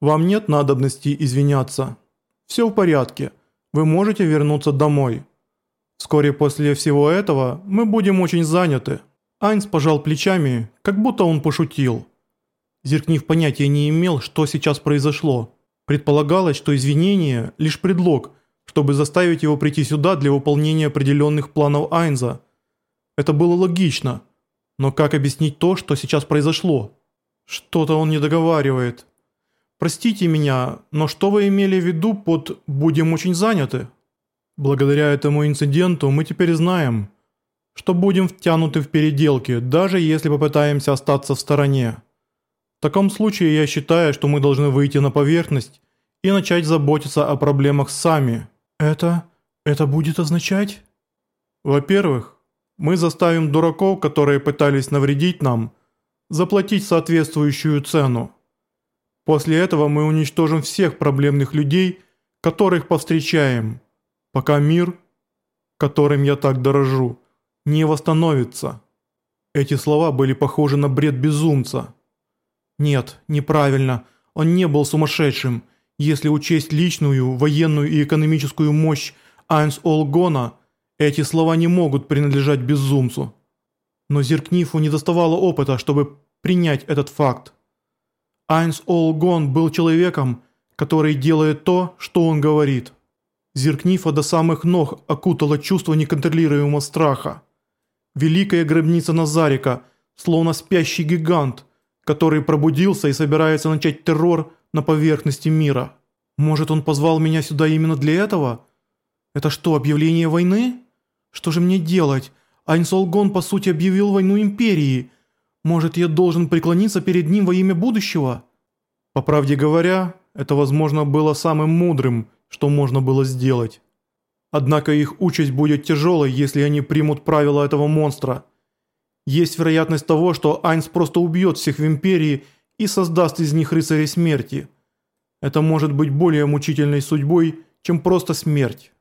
Вам нет надобности извиняться. Все в порядке. Вы можете вернуться домой. Вскоре после всего этого мы будем очень заняты». Айнс пожал плечами, как будто он пошутил. Зеркнив понятия не имел, что сейчас произошло. Предполагалось, что извинение – лишь предлог, чтобы заставить его прийти сюда для выполнения определенных планов Айнза. Это было логично. Но как объяснить то, что сейчас произошло? Что-то он не договаривает. Простите меня, но что вы имели в виду под «будем очень заняты»? Благодаря этому инциденту мы теперь знаем, что будем втянуты в переделки, даже если попытаемся остаться в стороне. В таком случае я считаю, что мы должны выйти на поверхность и начать заботиться о проблемах сами. Это... это будет означать? Во-первых, мы заставим дураков, которые пытались навредить нам, заплатить соответствующую цену. После этого мы уничтожим всех проблемных людей, которых повстречаем, пока мир, которым я так дорожу, не восстановится. Эти слова были похожи на бред безумца. Нет, неправильно, он не был сумасшедшим. Если учесть личную, военную и экономическую мощь Айнс Олгона, эти слова не могут принадлежать безумцу. Но Зеркнифу не доставало опыта, чтобы принять этот факт. Айнс Олгон был человеком, который делает то, что он говорит. Зеркнифа до самых ног окутало чувство неконтролируемого страха. Великая гробница Назарика, словно спящий гигант, который пробудился и собирается начать террор на поверхности мира. Может, он позвал меня сюда именно для этого? Это что, объявление войны? Что же мне делать? Айнс Олгон по сути объявил войну Империи – может, я должен преклониться перед ним во имя будущего? По правде говоря, это, возможно, было самым мудрым, что можно было сделать. Однако их участь будет тяжелой, если они примут правила этого монстра. Есть вероятность того, что Айнс просто убьет всех в Империи и создаст из них рыцарей смерти. Это может быть более мучительной судьбой, чем просто смерть.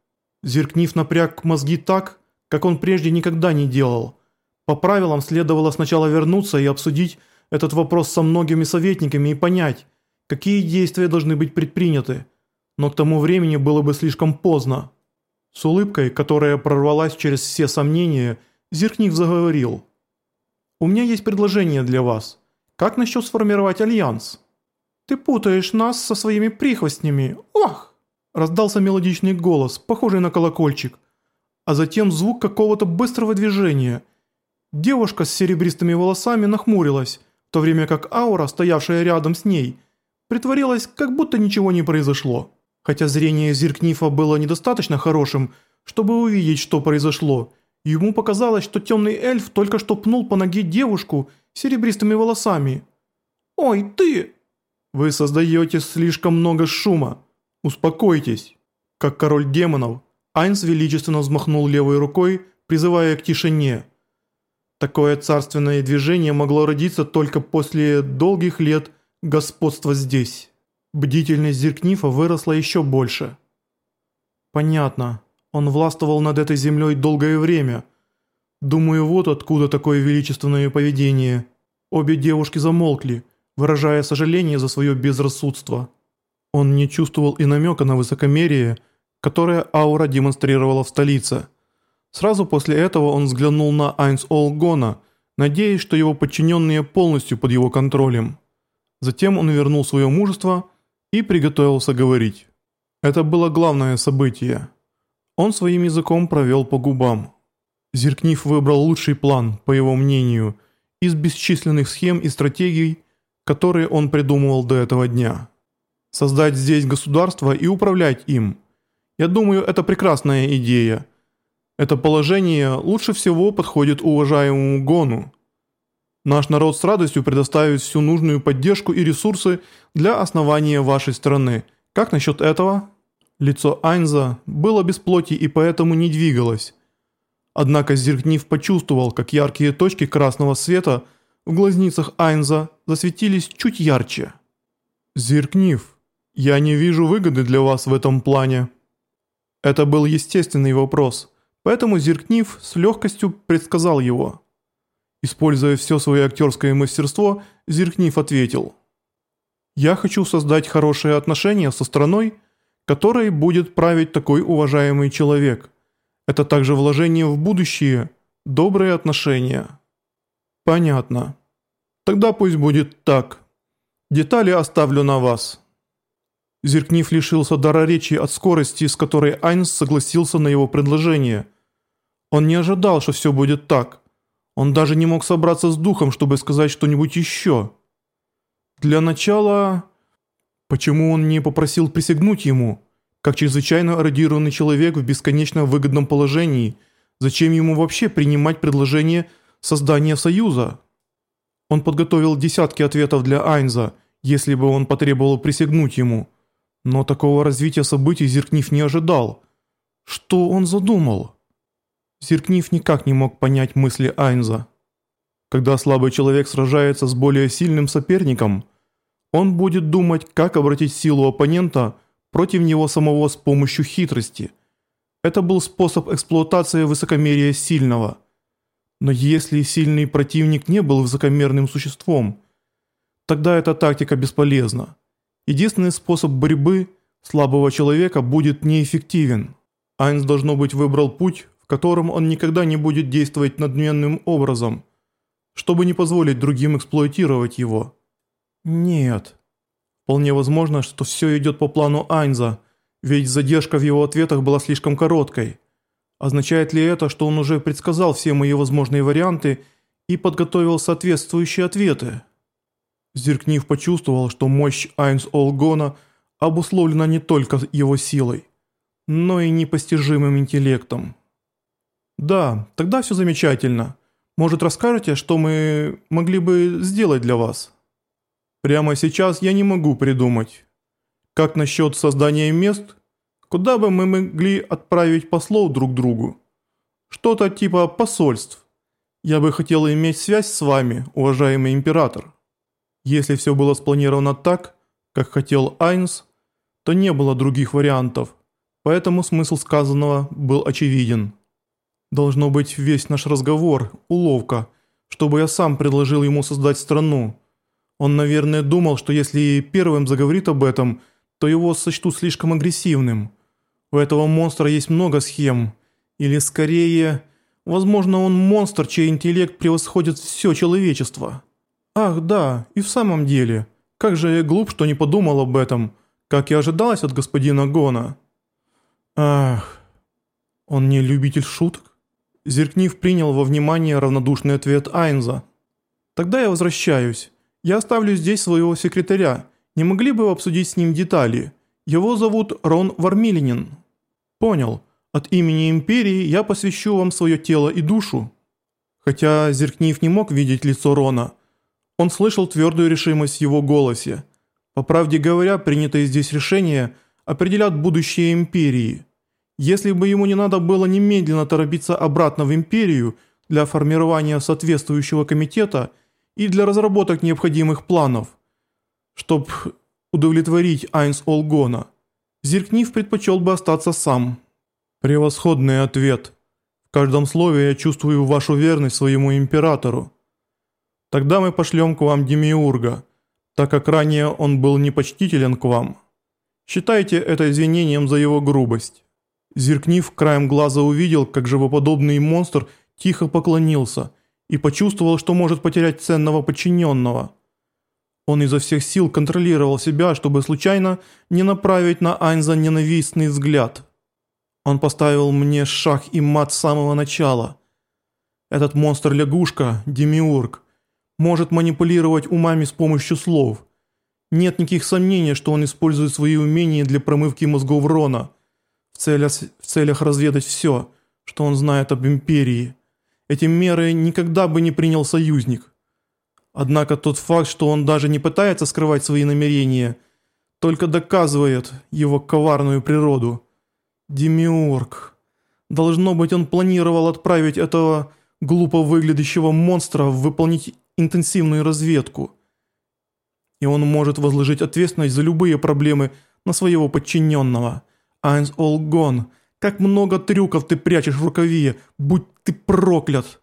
Зеркнив напряг мозги так, как он прежде никогда не делал. По правилам следовало сначала вернуться и обсудить этот вопрос со многими советниками и понять, какие действия должны быть предприняты. Но к тому времени было бы слишком поздно. С улыбкой, которая прорвалась через все сомнения, Зиркник заговорил. «У меня есть предложение для вас. Как насчет сформировать альянс?» «Ты путаешь нас со своими прихвостнями. Ох!» Раздался мелодичный голос, похожий на колокольчик, а затем звук какого-то быстрого движения – Девушка с серебристыми волосами нахмурилась, в то время как аура, стоявшая рядом с ней, притворилась, как будто ничего не произошло. Хотя зрение Зиркнифа было недостаточно хорошим, чтобы увидеть, что произошло, ему показалось, что темный эльф только что пнул по ноге девушку с серебристыми волосами. «Ой, ты!» «Вы создаете слишком много шума. Успокойтесь». Как король демонов, Айнс величественно взмахнул левой рукой, призывая к тишине – Такое царственное движение могло родиться только после долгих лет господства здесь. Бдительность Зеркнифа выросла еще больше. Понятно. Он властвовал над этой землей долгое время. Думаю, вот откуда такое величественное поведение. Обе девушки замолкли, выражая сожаление за свое безрассудство. Он не чувствовал и намека на высокомерие, которое аура демонстрировала в столице – Сразу после этого он взглянул на Айнс Олгона, надеясь, что его подчиненные полностью под его контролем. Затем он вернул свое мужество и приготовился говорить. Это было главное событие. Он своим языком провел по губам. Зеркнив выбрал лучший план, по его мнению, из бесчисленных схем и стратегий, которые он придумывал до этого дня. Создать здесь государство и управлять им. Я думаю, это прекрасная идея – это положение лучше всего подходит уважаемому Гону. Наш народ с радостью предоставит всю нужную поддержку и ресурсы для основания вашей страны. Как насчет этого? Лицо Айнза было без плоти и поэтому не двигалось. Однако Зиркнив почувствовал, как яркие точки красного света в глазницах Айнза засветились чуть ярче. «Зиркнив, я не вижу выгоды для вас в этом плане». Это был естественный вопрос – Поэтому Зеркнив с легкостью предсказал его. Используя все свое актерское мастерство, Зеркнив ответил. Я хочу создать хорошие отношения со страной, которой будет править такой уважаемый человек. Это также вложение в будущее, добрые отношения. Понятно. Тогда пусть будет так. Детали оставлю на вас. Зеркнив лишился дара речи от скорости, с которой Айнс согласился на его предложение. Он не ожидал, что все будет так. Он даже не мог собраться с духом, чтобы сказать что-нибудь еще. Для начала... Почему он не попросил присягнуть ему? Как чрезвычайно эрудированный человек в бесконечно выгодном положении, зачем ему вообще принимать предложение создания союза? Он подготовил десятки ответов для Айнза, если бы он потребовал присягнуть ему. Но такого развития событий Зеркнив не ожидал. Что он задумал? Зеркнив никак не мог понять мысли Айнза. Когда слабый человек сражается с более сильным соперником, он будет думать, как обратить силу оппонента против него самого с помощью хитрости. Это был способ эксплуатации высокомерия сильного. Но если сильный противник не был высокомерным существом, тогда эта тактика бесполезна. Единственный способ борьбы слабого человека будет неэффективен. Айнс, должно быть, выбрал путь, котором он никогда не будет действовать надменным образом – чтобы не позволить другим эксплуатировать его. Нет. Вполне возможно, что все идет по плану Айнза, ведь задержка в его ответах была слишком короткой. Означает ли это, что он уже предсказал все мои возможные варианты и подготовил соответствующие ответы? Зеркнив почувствовал, что мощь Айнс Олгона обусловлена не только его силой, но и непостижимым интеллектом. Да, тогда все замечательно. Может, расскажете, что мы могли бы сделать для вас? Прямо сейчас я не могу придумать. Как насчет создания мест, куда бы мы могли отправить послов друг другу? Что-то типа посольств. Я бы хотел иметь связь с вами, уважаемый император. Если все было спланировано так, как хотел Айнс, то не было других вариантов, поэтому смысл сказанного был очевиден. Должно быть весь наш разговор – уловка, чтобы я сам предложил ему создать страну. Он, наверное, думал, что если первым заговорит об этом, то его сочтут слишком агрессивным. У этого монстра есть много схем. Или скорее, возможно, он монстр, чей интеллект превосходит все человечество. Ах, да, и в самом деле, как же я глуп, что не подумал об этом, как и ожидалось от господина Гона. Ах, он не любитель шуток? Зеркнив принял во внимание равнодушный ответ Айнза. «Тогда я возвращаюсь. Я оставлю здесь своего секретаря. Не могли бы вы обсудить с ним детали? Его зовут Рон Вармилинин». «Понял. От имени Империи я посвящу вам свое тело и душу». Хотя Зеркнив не мог видеть лицо Рона, он слышал твердую решимость в его голосе. По правде говоря, принятые здесь решения определят будущее Империи – если бы ему не надо было немедленно торопиться обратно в Империю для формирования соответствующего комитета и для разработок необходимых планов, чтобы удовлетворить Айнс Олгона, Зеркнив предпочел бы остаться сам. Превосходный ответ. В каждом слове я чувствую вашу верность своему императору. Тогда мы пошлем к вам Демиурга, так как ранее он был непочтителен к вам. Считайте это извинением за его грубость. Зеркнив краем глаза увидел, как живоподобный монстр тихо поклонился и почувствовал, что может потерять ценного подчиненного. Он изо всех сил контролировал себя, чтобы случайно не направить на Айнза ненавистный взгляд. Он поставил мне шах и мат с самого начала. Этот монстр-лягушка, Демиург, может манипулировать умами с помощью слов. Нет никаких сомнений, что он использует свои умения для промывки мозгов Рона – в целях, в целях разведать все, что он знает об Империи. Эти меры никогда бы не принял союзник. Однако тот факт, что он даже не пытается скрывать свои намерения, только доказывает его коварную природу. Демиург. Должно быть, он планировал отправить этого глупо выглядящего монстра выполнить интенсивную разведку. И он может возложить ответственность за любые проблемы на своего подчиненного. Айнс all gone. Как много трюков ты прячешь в рукаве, будь ты проклят!»